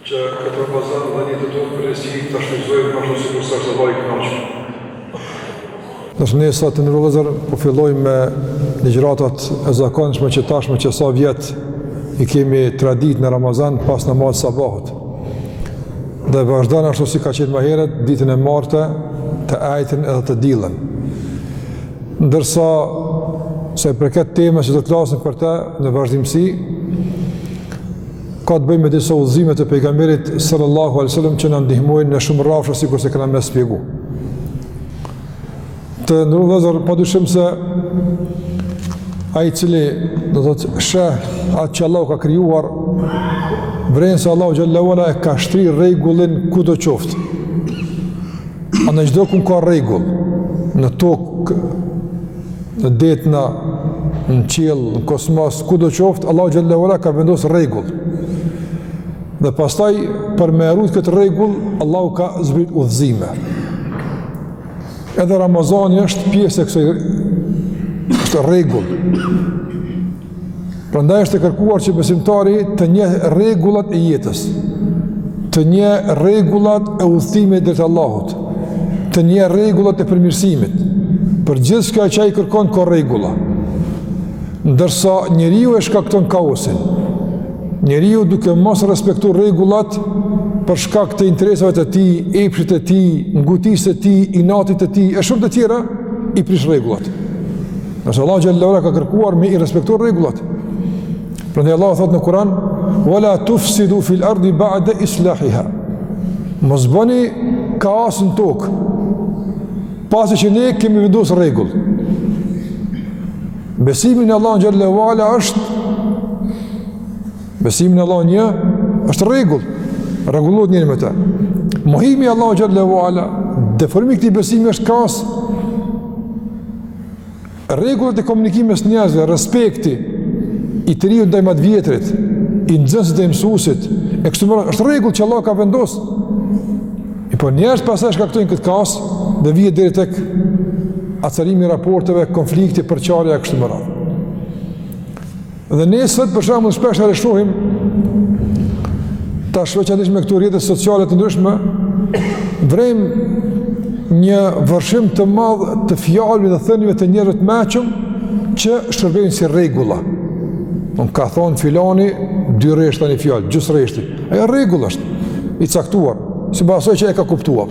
Që e propozon dhe një të tut përgjegjësi të shfrytëzojmë ashtu sikurse është Allahu i kënaqur. Ndërsa ne sot të nderuar vëllezër, po fillojmë me ligjëratat e zakonshme që tashmë që sa vjet i kemi traditë në Ramazan pas namazit sabahut. Dhe vazhdon ashtu si ka qenë ma herët, ditën e martë, të enjten edhe të dielën. Ndërsa, sa i përket temës që do të flasim për te në vazhdimësi, ka të bëjë me disa udhëzime të pejgamberit sallallahu alaihi wasallam që na ndihmojnë në shumë rrafsha sikurse kena me shpjegu. Të nderuar vëllezër, pa dyshim se ai i cili do të thotë sheh atë që Allahu ka krijuar vren se Allahu xhele ue ala e ka shtri rregullin kudo qoftë. A në çdokun ka rregull në tokë në detna, në qiell, në kosmos, kudo qoftë, Allahu xhele ue ala ka vendos rregull. Dhe pastaj, për me e rujt këtë rregull, Allahu ka zbrit udhëzime. Edhe Ramazani është pjesë e kësoj, është rregull. Prandaj është e kërkuar që besimtari të njeh rregullat e jetës, të njeh rregullat e udhëtimit drejt Allahut, të njeh rregullat e përmirësimit. Për gjithçka që ai kërkon ka rregulla. Ndërsa njeriu e shkakton kaosin. Njeriu duke mos respektu rregullat për shkak të interesave të tij, epshit të tij, ngutisë të tij, inatit të tij e shumë të tjera i prish rregullat. Ndërsa Allahu xhele ue ala ka kërkuar me i respektu rregullat. Prandaj Allahu thotë në Kuran, Vala tufsidu fil ardi ba'de islahiha. Mos bëni kaos në tokë, pasi që ne kemi vendos rregull. Besimi në Allahun xhele ue ala është, besimi në Allahun një, është rregull, rregullohet njeri me te. Mohimi i Allahut xhele ue ala, deformimi i këtij besimi është kaos, Rregullat e komunikimit mes njerëzve, respekti i të riut ndaj ma të vjetrit, i nxënësit ndaj mësuesit, e kështu me radhë, është rregull që Allahu ka vendos. Mirëpo njerëzit pastaj shkaktojnë këtë kaos, dhe vjen deri tek acarimi i raporteve, konflikti, përçarja, e kështu me radhë. Dhe ne sot për shembull shpeshherë shohim tash veçanërisht me këto rrjete sociale të ndryshme vrejmë një vërshim të madh të fjalëve dhe thënieve të njerëzve të meçëm që shërbejnë si rregulla. Don ka thon filani dy rreshta, ni fjalë, gjys rreshti. Ajo rregull është i caktuar, sipas asaj që e ka kuptuar.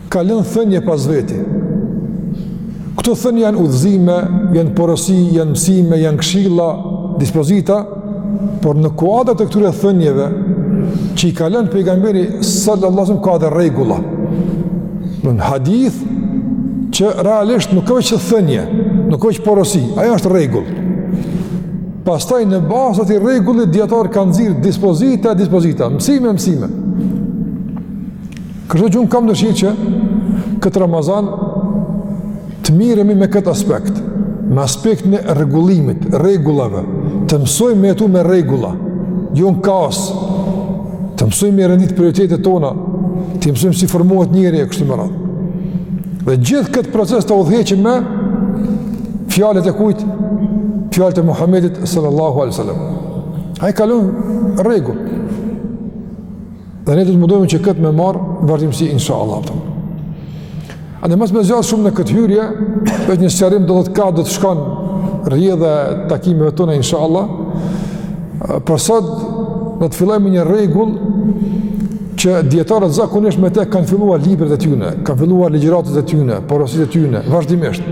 Ka lënë thënie pas veti. Këto thënie janë udhëzime, janë porosi, janë mësime, janë këshilla, dispozita, por në kuadër të këtyre thënieve që i ka lënë pejgamberi sallallahu alajhi wasallam ka dhe rregulla. Një hadith që realisht nuk ka veç thënie, nuk ka veç porosi, ajo është rregull. Pastaj në bazë të rregullit dijetarët kanë nxirr dispozita e dispozita, mësime e mësime. Kështu që unë kam dëshirë që këtë Ramazan të miremi me këtë aspekt, me aspektin e rregullimit, rregullave, të mësojmë me jetu me rregulla, jo në kaos, të mësojmë me i rendit prioritetet tona, të mësojmë si formohet njeri e kështu me radhë. Dhe gjithë këtë proces ta udhëheqim me fjalët e kujt, fjalët e Muhammedit sallallahu alajhi sallam. Ai ka lon rregull. Dhe ne do të mundojmi që këtë me marrë në vazhdimësi, insha Allah. Andej mos me zgjat shumë në këtë hyrje, veç një sqarim do të, ka do të shkon rrjedha e takimeve tona, insha Allah. Për sot, do të fillojmë një rregull që dijetarët zakonisht me te kanë filluar librat e tyne, kanë filluar ligjëratat e tyne, porositë e tyne, vazhdimisht.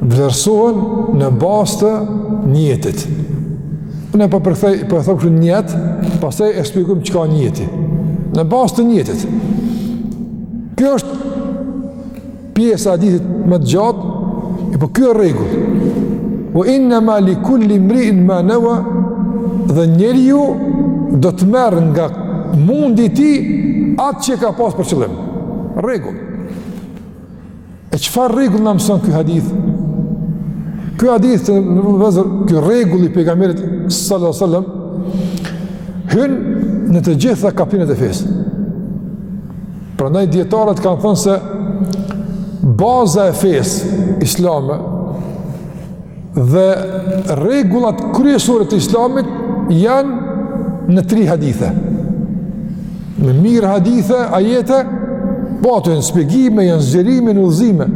vlerësohen në bazë të njetit. Unë po përkthej, po e them kështu njet, pastaj e shpjegojmë çka është njeti. Në bazë të njetit. Kjo është pjesa e hadithit më të gjatë, e po ky është rregull. Wa inna ma li kulli mri'in ma nawa dhe njeriu do të merr nga mundi i tij atë që ka pas për qëllim. Rregull. E çfarë rregull na mëson ky hadith? Ky hadith vëllezër, ky rregull i pejgamberit sallallahu alajhi wasallam hyn në të gjitha kaptinat e fesë. Prandaj dijetarët kanë thënë se baza e fesë islame Dhe rregullat kryesore të Islamit janë në tri hadithe. Me mijëra hadithe, ajete, po ato janë shpjegime, janë zgjerime, janë udhëzime.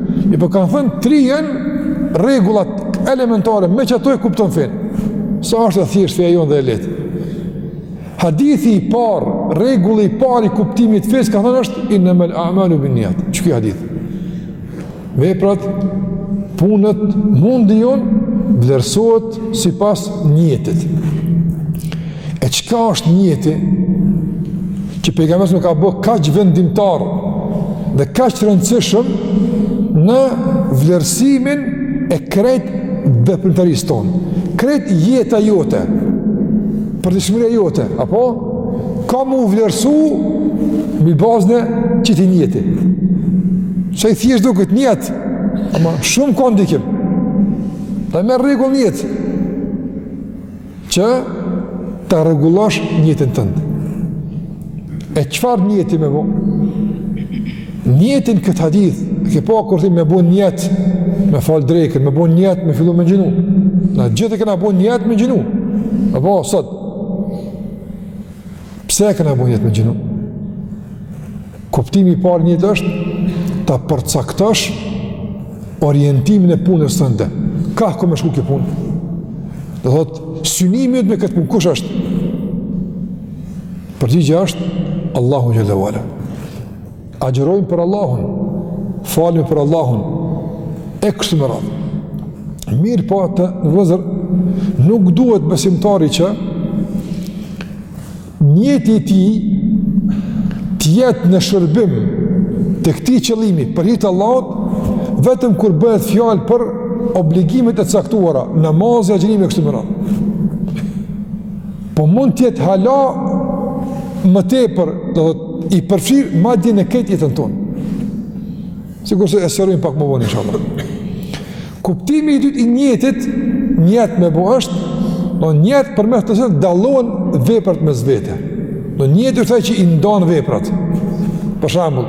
Po kanë thënë tri janë rregullat elementare me çato e kupton fenë. Sa është e thjeshtë feja jonë dhe e lehtë. Hadithi i parë, rregulli i parë i kuptimit të fesë kanë thënë është innamal a'malu binniyat. Çky hadith? Veprat, punët, mundi jonë, vlerësohet sipas njetit. E çka është njeti, që pejgamberi e ka bërë kaq vendimtar dhe kaq rëndësishëm në vlerësimin e krejt veprimtarisë tonë. Krejt jeta jote, përditshmëria jote, apo? ka mu vlerësu mbi bazën e qëtij njeti. Sa i thjeshtë duket njet, ama shumë ka ndikim. Dhe me rregullu njet, që ta rregullosh njetin tënd. E çfarë njeti me bo? Njeti në këtë hadith, ke po kur themi me bo njet, me falë drekën, me bo njet, me fillu me agjinu. Na gjithë e kena bo njet me agjinu. Apo, sot, Pse e kena bo njet me agjinu? Kuptimi i parë i njetit është ta përcaktosh orientimin e punës tënde. Kah ka me shku kjo punë? Do të thotë, synimi yt me këtë punë, kush është? Përgjigja është Allahu Xhel-le ve Ala. Agjërojmë për Allahun, falim për Allahun, e kështu me radhë. Mirëpo të nderuar vëllezër, nuk duhet besimtari që njeti i tij të jetë në shërbim të këtij qëllimi për hir të Allahut, vetëm kur bëhet fjalë për obligimet e caktuara, namaze, agjërime e kështu me radhë. Po mund të jetë hala më tepër, do të thotë i përfshirë madje në krejt jetën tonë. Sikurse e sqarojmë pak më vonë inshallah. Kuptimi i dytë i njetit, njet me bo është, do njet përmes të cilit dallohen veprat mes vete. Do njet është ai që i ndan veprat. Për shembull,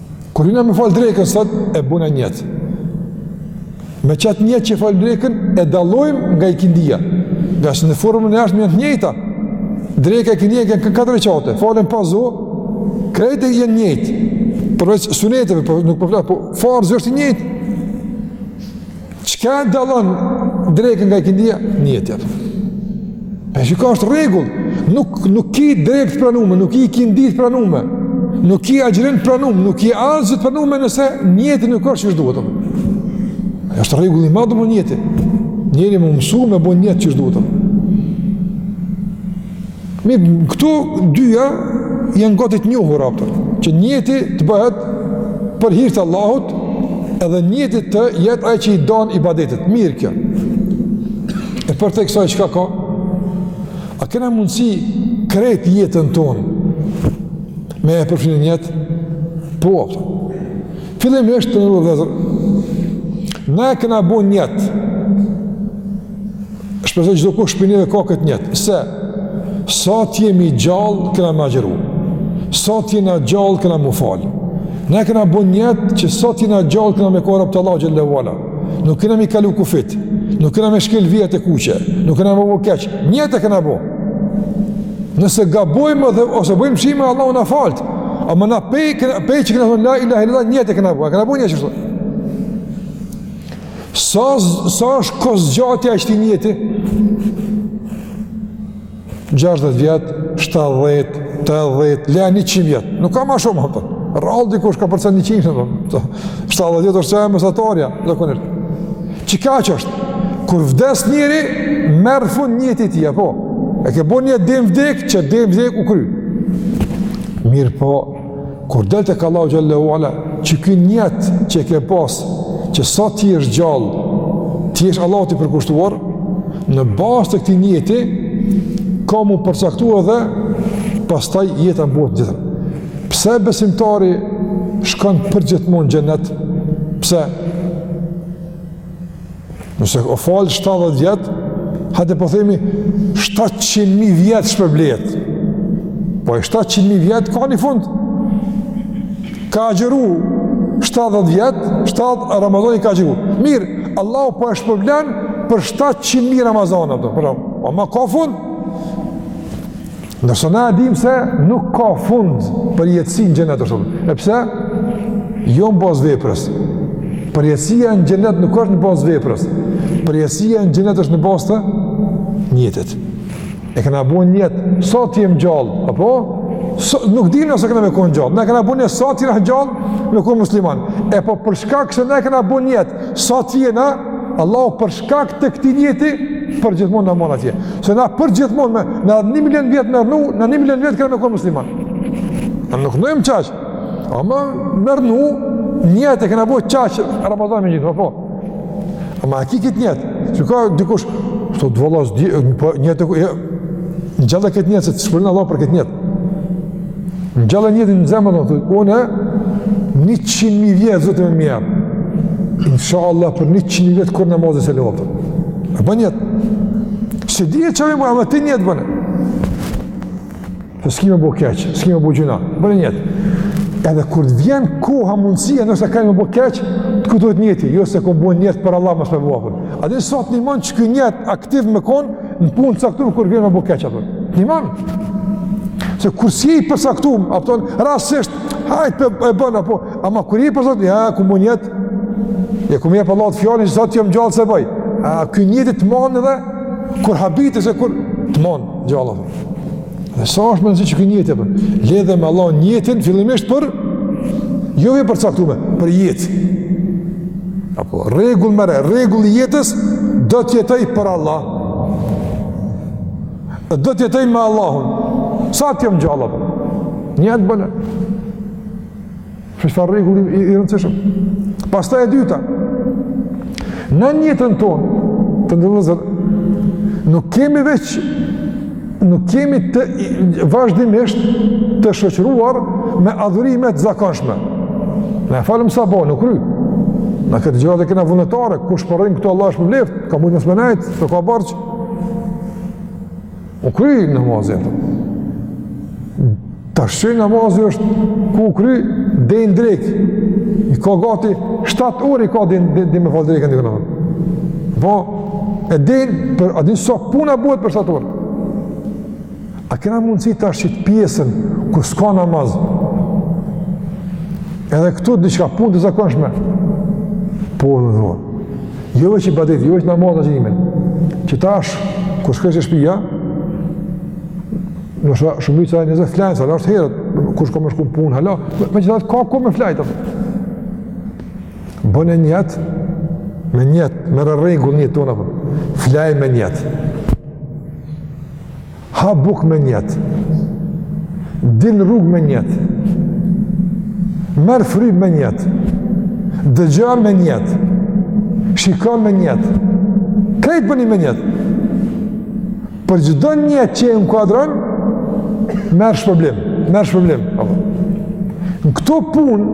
Kur hyna me falë drekën sot, e buna njet. Me qat njet që falëm drekën, e dallojmë nga ikindia. Ngase në formën e jashtme janë të njëjta. Dreka e ikindia i kanë katër rekate. Falen pa zo, krejt janë njëjtë. Përveç suneteve, po nuk po flas, po farzi është i njëjtë. Çka e dallon drekën nga ikindia? Njeti. E çka është rregull, nuk, nuk ki drekë të pranume, nuk ki ikindi të pranume, nuk ki agjërim të pranume, nuk ki haxh të pranume nëse njeti nuk është qysh duhet. E është rregull i madh me bo njetin. Njeri me u mësu me bo njet qysh duhet. Mirë, këto dyja janë gati të njohura, patjetër, që njeti të bëhet për hir të Allahut, edhe njeti të jetë ai që i dan ibadetet, mirë kjo. E përtej kësaj, çka ka? A kena mundësi krejt jetën tonë, me e përfshi në njet? Po, patjetër. Fillimisht të nderuar vëllezër, na e kena bo njet, Shpresoj çdokush prej neve ka këtë njet, se sa të jemi gjallë kena me agjëru, sa të jena gjallë kena m'u falë. Na e kena bo njet që sa të jena gjallë kena me kon robt e Allahut xhele ve ala. Nuk kena m'i kalu kufit, nuk kena me shkel vijat e kuqe, nuk kena me bo keq, njet e kena bo. Nëse gabojmë dhe ose bëjmë lëshime, Allahu na faltë. Ama na prej, prej që kena thonë, la ilahe illa, njet e kena bo, a kena bo njet qështu. Sa, sa është kohëzgjatja e qëtij njeti? 60 vjet, 70, 80, le 100 vjet. Nuk ka ma shumë, apo. Rrallë dikush kapërcen 100, apo. 70 vjet është qajo mesatarja, zakonisht. Qikaq është. Kur vdes njeri, merr fund njeti i tij, apo. E ke bo njet deri n'vdek, qe deri n'vdek u kry. Mirëpo, Kur del tek Allahu xhele ve ala, qiky njet që e ke pas, që sa të jesh gjallë, të jesh Allahut i përkushtuar, në bazë të këtij njeti, ka m'u përcaktu edhe pastaj jeta në botën tjetër. Pse besimtari shkon përgjithmonë në xhenet? Pse? Nëse o falë 70 vjet, hajde po themi 700.000 vjet shpërblehet. Po e 700.000 vjet ka një fund. Ka agjëru 70 vjet, 70 Ramazana ka agjëru. Mirë, Allahu po e shpërblen për 700.000 Ramazana. Ama ka fund Ndërsa na e dimë se nuk ka fund përjetësia në xhenet ashtu. E pse? Jo në bazë veprës. Përjetësia në xhenet nuk është në bazë veprës. Përjetësia në xhenet është në bazë të njetit. E kena bo njet sa të jemi gjallë, apo? Se nuk dimë na sa kena me kon gjallë. Na e kena bo njet sa të jena gjallë, me kon musliman. E po për shkak se na e kena bo njet, sa të jena, Allahu për shkak të këtij njeti përgjithmonë na mban atje. Se na përgjithmonë me na 1 milion vjet me rrnu, na 1 milion vjet kena me kon musliman. Na nuk rrnojmë qaq. Ama me rrnu, njet e kena bo qaq Ramazan me agjëru, apo. Ama a ki këtë njet. Ti ka dikush sot vëlla s'di, po njet, ngjalle këtë njet se të shpërblen Allahu për këtë njet. Ngjalle njetin në zemër, në të të unë, njëqind mijë vjet, Zoti me mjerë. Insha Allah, për njëqind mijë vjet, kurrë namazin s'e lë, apo. E bon njet. Se dhje që avim, ama ti njet bone. Se s'ki me bo keq, s'ki me bo gjynah, bone njet. Edhe kur të vjen koha mundësia, nëse ki me bo keq, të kujtohet njeti, jo se kom bo njet për Allah, mos me bo, apo. A dhe sot një mund që ky njet aktiv me konë, Në punë të caktume, kur vjen me bo keq, apo. Të man. Se kur s'je i përcaktum, a kupton, rastësisht, hajt po e bon, apo, ama kur je i përcaktum, e kom bo nijet, ja kom jep Allahut fjalën, që sa të jam gjallë s'e bëj. A, ky nijeti të man edhe kur habite, sikur të man gjallë, a kupton. Dhe sa është me rëndësi që ky nijeti, lidhe me Allahun nijetin, fillimisht po, jo veç për caktume, për jetë. Apo, rregull, merre rregull jetës, do të jetoj për Allah. Do të jetoj me Allahun. Sa të jam gjallë, apo? Nijet bëne. Është fa rregull i rëndësishëm. Pastaj e dyta. Në nijetin tonë, të ndërlozur, nuk kemi veç nuk kemi të vazhdimisht të shoqëruar me adhurimet e zakonshme. Ne e falëm sabahun, u kry. Na këto gjëra i kena vullnetare, kush po rrin këtu Allahu e shpërbleftë, ka mujt mos me nejt, s'e ka borxh. U kry namazi. Tash ky namazi është ku u kry deri n'drekë. I ka gati 7 orë i ka deri me falë drekën dhe këna. Po, e din, po, a din sa punë bëhet për 7 orë. A kena mundësi tash këtë pjesën ku s'ka namaz. Edhe këtu diçka punë të zakonshme. Po, në në në. Jo veç ibadet, jo veç namaz e agjërim. Që tash, kur shkojsh te shpija, shumica e njerëzve flajnë, se është herët, kush ka me shku në punë, hala, me që datë ka kohë me flajt, bëne nijet, me nijet, merre rregull nijet tana, flaj me nijet. Ha bukë me nijet. Dil rrugë me nijet. Merr frymë me nijet. Dëgja me nijet. Shika me nijet. Krejt boni me nijet. Për çdo nijet që e inkuadron, merr shpërblim. Merr shpërblim. Në këto punë,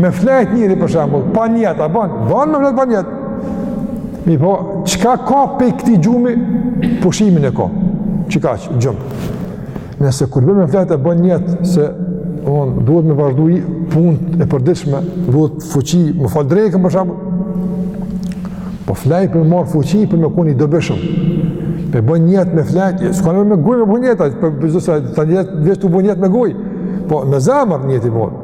me flejt njeri për shembull, pa nijet, a ban, ban me flejt pa nijet. Mirëpo, çka ka pej këtij gjumi, pushimin e ka. Qekaq, gjumë. Nëse kur bie me flejt e bën nijet, se unë duhet me vazhdu punët e përditshme, duhet fuqi, me falë drekën për shembull, po fle për me marrë fuqi, për me kon i dobishëm. E bën nijet me flejt, s'ka në me gojë me bë nijet, për bëzdo se ta nijet, veç të bën nijet me gojë. Po, me zemër nijeti, apo.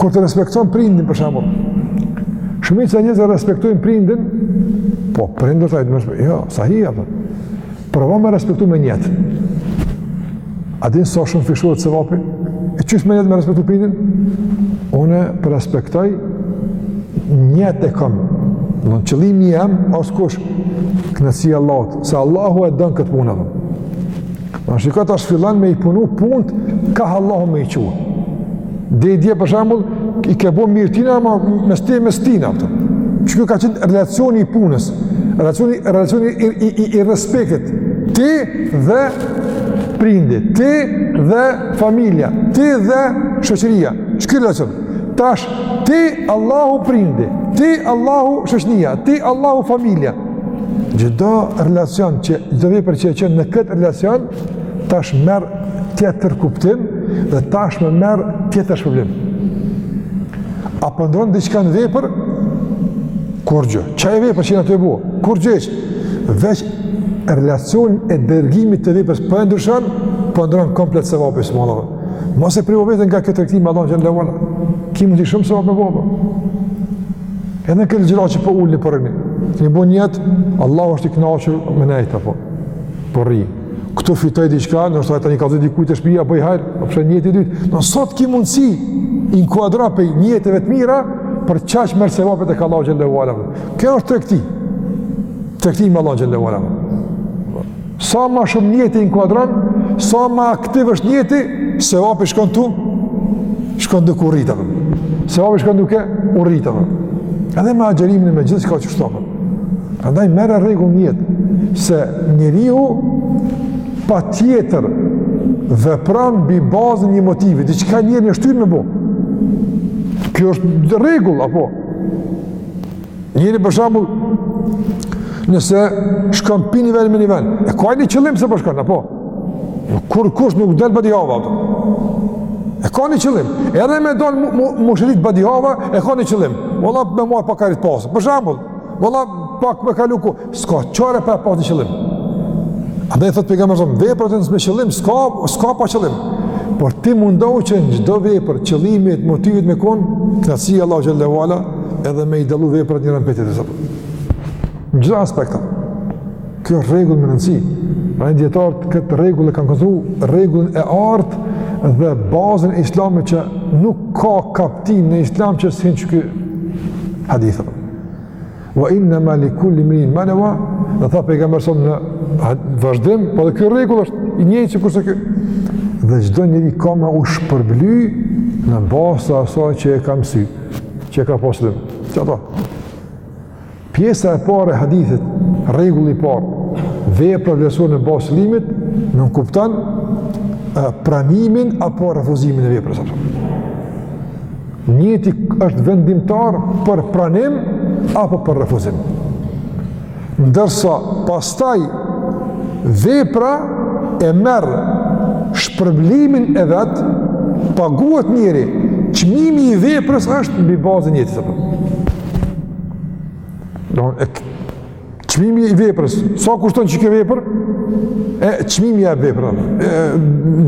Kur të respekton prindin, për shembull. Shumica e njerëzve e respektojnë prindin, po prindin të ajtë me shpërë, jo, sahi, apo. Provo me respektu me nijet. A din sa shumëfishohet sevapi? E qysh me nijet me respektu prindin? Unë pe respektoj, nijet e kom. Në qëllimi jem, askush, kënaqësia e Allahut, se Allahu e don këtë punë, apo. Në shiko tash fillon me i punu punt, ka Allahu me i çua. Deri dje për shembull, i ke bo mirë tina, ama mes ti mes tina. Qiky ka qenë relacioni i punës, relacioni, relacioni i, i, i, i respektit. Ti dhe prindi, ti dhe familja, ti dhe shoqëria. Qiky relacion. Tash, ti Allahu prindi, ti Allahu shoqnia, ti Allahu familja. Çdo relacion, çdo vepër që ka qenë në këtë relacion, tash merr tjetër kuptim dhe tash më merr tjetër shpërblim. A po ndron diçka në vepër? Kurgjë. Qajo vepër që je tu e bo? Kurgjë hiç. Veç relacionin e dërgimit të veprës po e ndryshon, po ndron komplet sevapi së malave. Mos e privo veten nga kjo tregti, ma donë që në levona. Ki mundësi shumë sevape me vapë. E në këtë ligjëratë që po ulni po rrini. Një bon nijet, Allahu është i knaqur me nejtë, apo, po rri. Këtu fitoj diçka, në është të një kallëzoj dikujt te shpija, boj hajr, për shë nijeti i dytë. Në sot ki mundësi, inkuadron prej nijeteve të mira, për qaq merr sevape tek Allahu Xhele. Kjo është tregti. Tregti me Allahun Xhele Sa ma shumë nijeti inkuadron, sa ma aktiv është nijeti, sevapi shkon tu, shkon duke u rritë, sevapi shkon duke u rritë, edhe me agjërimin e me gjithçka qashtu. Andaj merre rregull nijet, se njeriu patjetër vepron mbi bazën e një motivi, diçka njerin e shtyn me bo. Kjo është rregull, apo? Njeri për shembull nëse shkon pi një vendi në një vend, e ka një qëllim pse po shkon apo jo? Kurkush nuk del badihava apo? E ka një qëllim. Edhe me dal me shetit badihava, e ka një qëllim. Valla me marr pak ajër të pastër. Për shembull, valla pak me kalu ku. S'ka çare pa e pasë qëllim. Andaj thotë pejgamberi alejhi selam, veprat nisen me qëllim, s'ka, s'ka pa qëllim. Por ti mundohu që në çdo vepër qëllimi, motivi me konë, knaqësia e Allahut Xhele ve ala, edhe me i dallu veprat njërën prej tjetrës. Në çdo aspekt. Kjo është rregull me rëndësi. Në një dijetarët këtë rregull e kanë këzu, rregullin e artë dhe bazën e islamit që nuk ka kaptinë në islam që s'hin qiky hadith. Wa inna ma li kulli mri'in ma nawa. Dhe tha pejgamberi a.s. në vazhdim, po dhe ky rregull është i njëjtë sikur se ky. Dhe çdo njeri ka me u shpërbly në bazë të asaj që e ka mësy, që e ka pas nijet. Pjesa e parë e hadithit, rregulli i parë, vepra vlerësohet në bazë të nijetit, nënkupton pranimin apo refuzimin e veprës apo. Nijeti është vendimtar për pranim apo për refuzim. Ndërsa pastaj vepra e merr shpërblimin e vet, paguhet njeri, çmimi i veprës është mbi bazën e nijetit apo. Don e Çmimi i veprës, sa kushton që kjo vepër? E çmimi i veprës.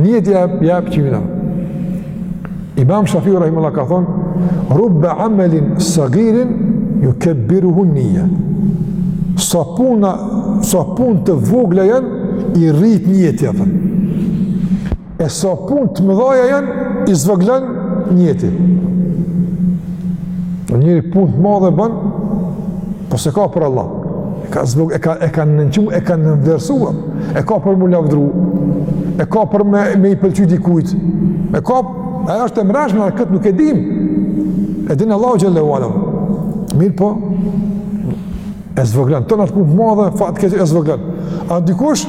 Nijeti ja çmimin. Imam Shafiu rahimullah ka thon, "Rubba amalin sagirin yukabbiruhu niyya." Sa puna, sa punë të vogla janë i rrit nijeti atë. E sa pun të mëdhaja janë, i zvoglon nijeti. Ndonjëri pun të madhe bën, po s'e ka për Allah. E ka zvoglu, e ka, e ka nënçmu, e ka nënvlerësu. E ka për m'u lavdru, e ka për me, me i pëlqy dikujt. E ka, e është e mrenshme, a këtë nuk e dim. E din Allahu xhele ue ala. Mirëpo, E zvoglon, tanë atë punë madhe, fatkeq e zvoglon. A dikush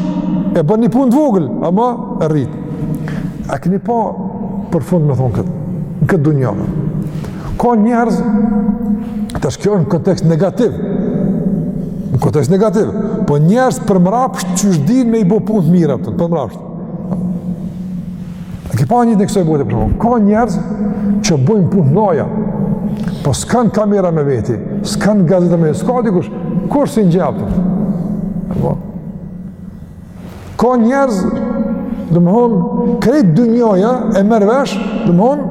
e bën një punë të vogël, ama e rrit. A keni pa për fund me thonë këtë, në këtë dunja. Ka njerëz ta shikojmë në kontekst negativ, në kontekst negativ, po njerëz për mrapsht qysh din me i bo punë të mira, për mrapsht. A ke pa një në kësoj bote për shembull? Ka njerëz që bojnë punë mdhaja, po s'kanë kamera me veti, s'kanë gazeta me veti, s'ka dikush, kush s'i njeh? Po. Ka njerëz, domethonë, krejt dynjaja e merr vesh, domethonë,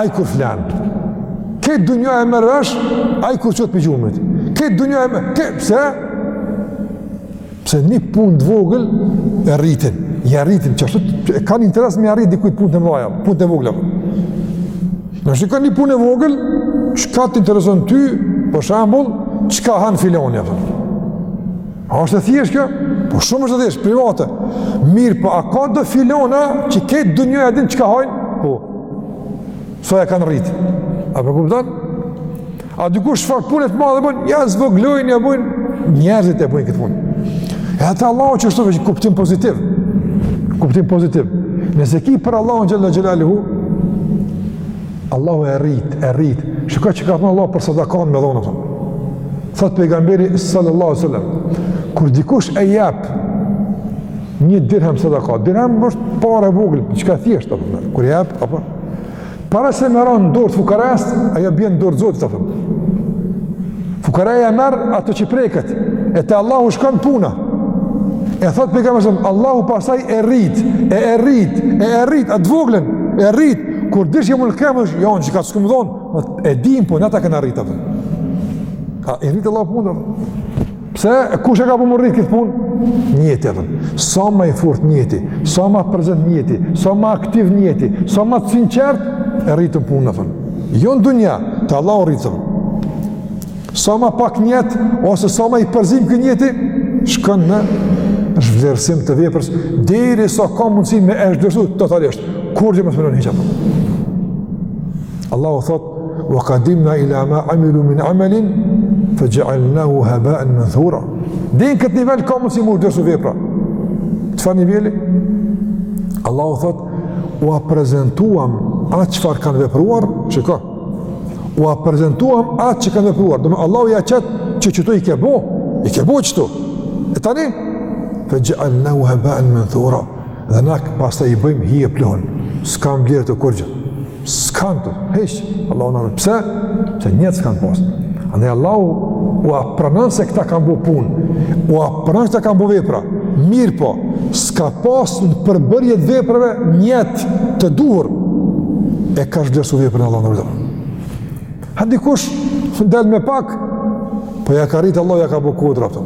ai kur flen. Krejt dynjaja e merr vesh, ai kur çohet prej gjumit. Krejt dynjaja e merr vesh, pse? Pse një punë të vogël e rritin, ja rritin, qashtu e kanë interes me ja rrit dikujt punët e mdhaja, punët e vogla. Shiko një punë e vogël, çka të intereson ty, për shembull, çka han filoni, a. A është e thjesht kjo? Po shumë është e thjesht, private. Mirëpo a ka do filona që krejt dynjaja e din çka hajnë? Po. Sa ja kanë rritë? A po kupton? A dikush çfarë punë të madhe bën? Ja zvoglojnë, ja bëjnë, njerëzit e bëjnë këtë punë. E te Allahu është veç kuptim pozitiv. Kuptim pozitiv. Nëse ki për Allahun xhalla xhelaluhu, Allahu e rrit, e rrit. Shiko çka ka thon Allahu për sadakën me dhon. Thot pejgamberi sallallahu alaihi wasallam, kur dikush e jep një dirham sadaka, dirham është para e vogël, diçka thjesht apo kur jep apo Para se me ranë në dorë të fukarajës, ajo bie në dorë të zotit, apo. Fukaraja e merr ato që preket, e te Allahu shkon puna. E thotë pejgamberi alejhi selam, Allahu pasaj e rrit, e e rrit, e e rrit, atë voglen, e rrit, kur dilsh jeumul kijameh, është, jo, unë qekaq s'kum dhonë, e dim, po, ne ta kena rrit, apo. A, e rrit Allahu punën, apo. Pse, kush e ka për me rritë këtë punë? Nijeti, apo. Sa ma i fort nijeti, sa ma prezent nijeti, sa ma aktiv nijeti, sa ma të sinqert, e rrit punën, apo. Jo në dunja, te Allahu rritet. Sa ma pak nijet, ose sa ma i përzim ky nijeti, shkon në zhvlerësim të vepërës, derisa ka mundësi me e zhvlerësu totalisht. Kurgjë mos me lon hiç, Allahu thot, Wa qadimna ila ma amilu min amalin faj'alnahu haba'an manthura. Dhe në këtë nivel ka mundësi me u zhvlerësu vepra. Çfarë niveli? Allahu thot, "Ua prezantuam atë çfarë kanë vepruar." Shiko. Ua prezantuam atë që kanë vepruar. Do të thotë Allahu ja qet qeto i ke bë, i ke bë qeto. E tani faj'alnahu haba'an manthura. Dhe na pastaj i bëjmë hi e pluhun. S'kan vlerë të kurgjë. S'kan këtu, hiç, Allahu na rujt, pse, se nijet s'kan pas. Andaj Allahu ua pranon se këta kanë bu punë, ua pranon se këta kanë bu vepra, mirëpo, s'ka pas në përbërje të veprave nijet të duhur, e ka zhvlerësu veprën Allahu na rujt. Ha dikush del me pak, po ja ka rritë Allahu, ja ka bu kodra, apo.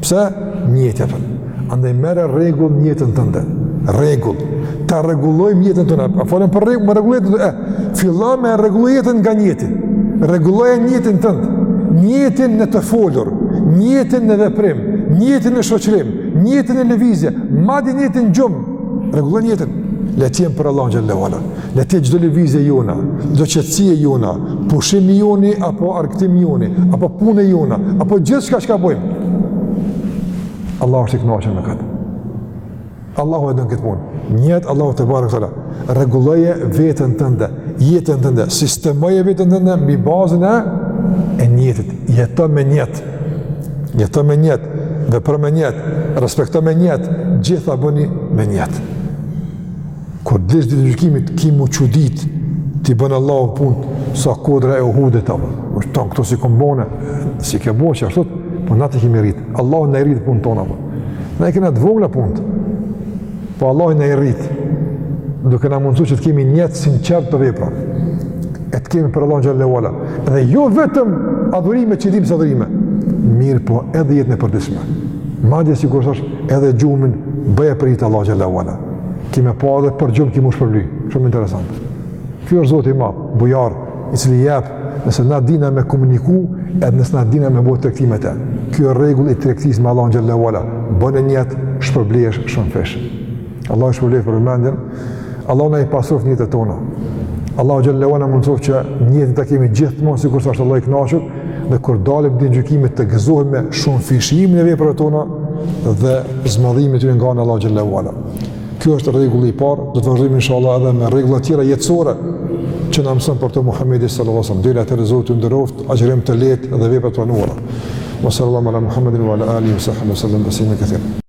Pse? Nijeti, apo. Andaj merre rregull në jetën tënde. Rregull. Ta rregullojmë jetën tonë. A folëm për rregull, me rregullu jetën. E, fillo me rregullu jetën nga nijeti. Rregulloje nijetin tënd. Nijetin në të folur, nijetin në veprim, nijetin në shoqrim, nijetin në lëvizje, madje nijetin në gjumë. Rregulloje nijetin. Le të jem për Allahun xhelle Le të jet çdo lëvizje jona, çdo qetësie jona, pushimi joni apo argëtimi joni, apo puna jona, apo gjithçka që bëjmë. Allahu është i kënaqur me këtë. Allahu e don këtë punë. Nijet Allahu tebareke ue teala. Rregulloje veten tënde, jetën tënde, sistemoje veten tënde mbi bazën e e nijetit. Jeto me nijet. Jeto me nijet, vepro me nijet, respekto me nijet, gjitha bëni me nijet. Kur des ditën gjykimit, ki m'u çudit, t'i bën Allahu punët, sa kodra e Uhudit, ta bënë. Thu tanë këto s'i kam bo unë, s'i ke bo që ashtot, po na t'i kemi rritë. Allahu na i rrit punët tona, po. Na i kena të vogla punët, po Allahu na i rrit. Duke na mundësu që të kemi nijet të sinqertë te veprat. E t'i kemi për Allahun xhele ue ala. Dhe jo vetëm adhurime që dimë se adhurime. Mirëpo edhe jetën e përditshme. Madje sikurse është edhe gjumin bëje për hir të Allahut xhele ue ala. Ki me pa edhe për gjumë ki m'u shpërbly. Shumë interesant. Ky është Zoti i madh, bujar, i cili jep, nëse na dina me komuniku, edhe nëse na dina me bo tregti me të. Ky është rregulli i tregtisë me Allahun xhele ue ala. Bën nijet, shpërblehesh shumëfish. Allahu shpërblen për mundin. Allahu na i pastroftë nijetet tona. Allahu xhele ue ala mundësoftë që nijetin ta kemi gjithmonë, sikurse asht Allahu i kënaqur, Dhe kur dalim ditën gjykimit të gëzohemi me shumëfishimin e veprave tona dhe zmadhimin e tyne nga ana Allahut xhele ue ala. Ky është rregulli i parë, do të vazhdojmë insha Allah edhe me rregulla tjera jetësore që na i mëson për to Muhammedi sallallahu alaihi wasallam. Deri atëherë Zoti ju nderoftë, agjërim të lehtë dhe vepra të pranuara. Wa sallallahu ala Muhammedin wa ala alihi wa sahbihi wa sallama teslimen kethira.